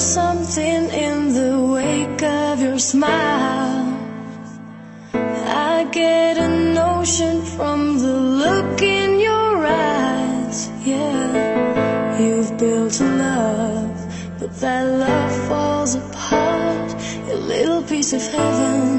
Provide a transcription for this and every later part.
something in the wake of your smile. I get a notion from the look in your eyes. Yeah, you've built a love, but that love falls apart. A little piece of heaven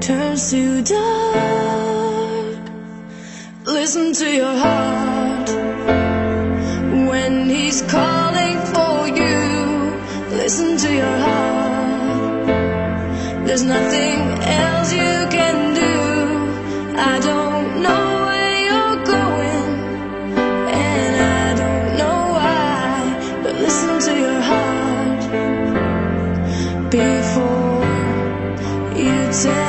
turns to dark. Listen to your heart when he's calling. Listen to your heart. There's nothing else you can do. I don't know where you're going, and I don't know why. But listen to your heart before you tell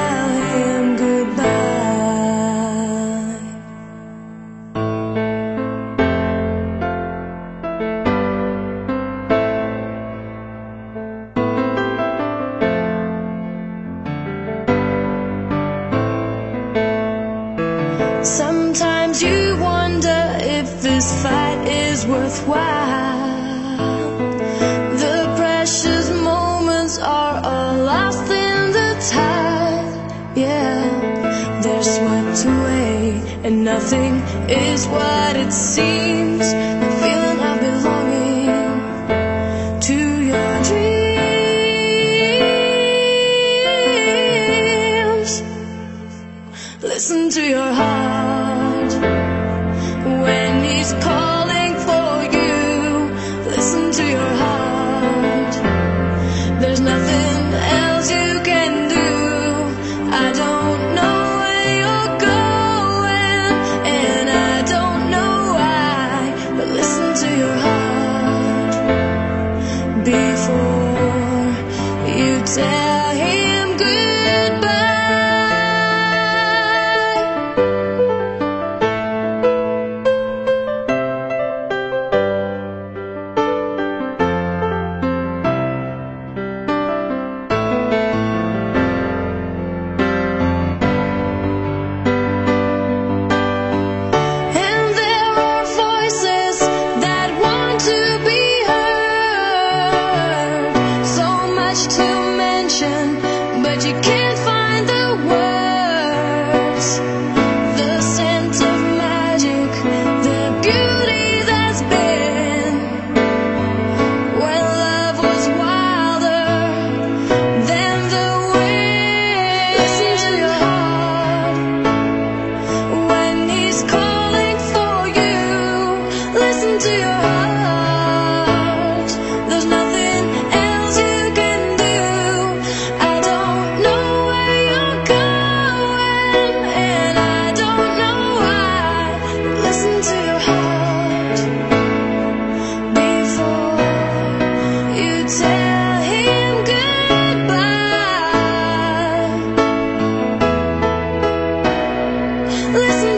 Sometimes you wonder if this fight is worthwhile. The precious moments are all lost in the tide. Yeah, they're swept away, and nothing is what it seems. The feeling of belonging to your dreams. Else you can do. I don't much to mention, but you can't.